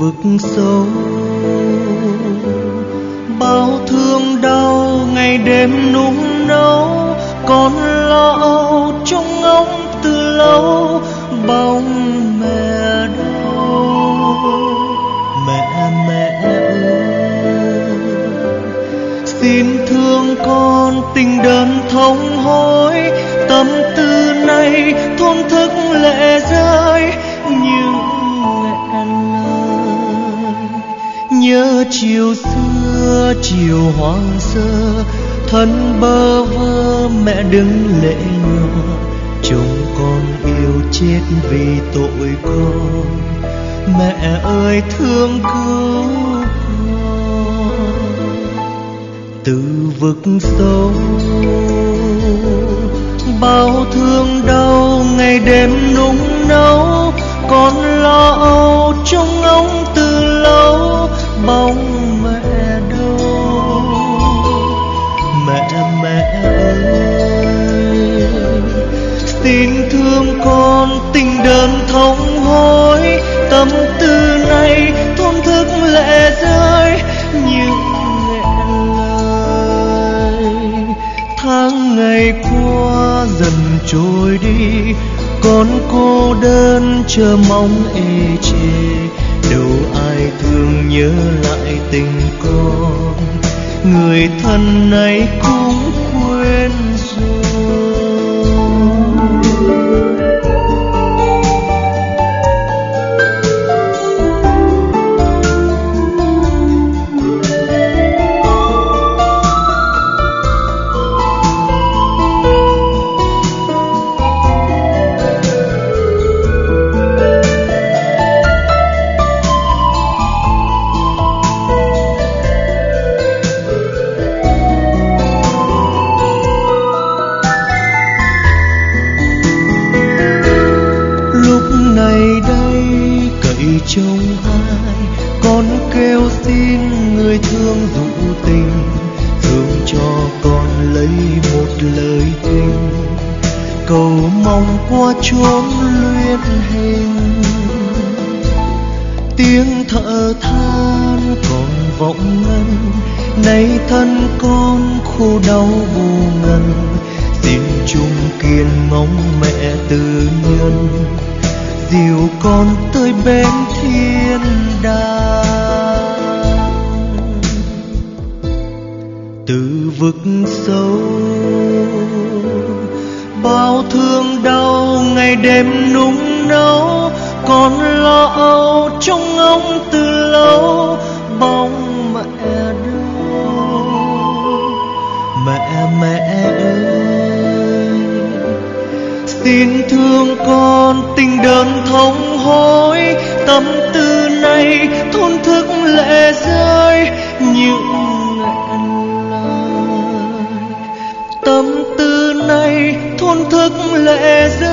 vực sâu. Bao thương đau ngày đêm nung nấu con lo âu trong ngóng từ lâu, bóng mẹ đâu mẹ mẹ ơi, xin thương con tình đơn thống hối, tâm tư này nhớ chiều xưa, chiều hoang sơ, thân bơ vơ, mẹ đứng lệ nhòa. Chồng con yêu chết vì tội con, mẹ ơi thương cứu con. Từ vực sâu, bao thương đau, ngày đêm nung nấu, con lo âu trong ngóng từ xin thương con tình đơn thống hối, tâm tư này thôn thức lệ rơi những nghẹn lời, tháng ngày qua dần trôi đi, con cô đơn chờ mong ê chề. Đâu ai thương nhớ lại tình con, người thân này cũng quên trông ai con kêu xin người thương dụ tình, thương cho con lấy một lời tình. Cầu mong qua chốn luyện hình, tiếng thở than còn vọng ngân. Nay thân con khô đau vô ngần xin chung kiên mong mẹ từ nhân dìu con tới bên thiên đàng. Từ vực sâu, bao thương đau, ngày đêm nung nấu con lo âu trong ông từ lâu, bóng tin thương con, tình đơn thống hối, tâm tư này thôn thức lệ rơi, những nghẹn lời. Tâm tư này thôn thức lệ rơi.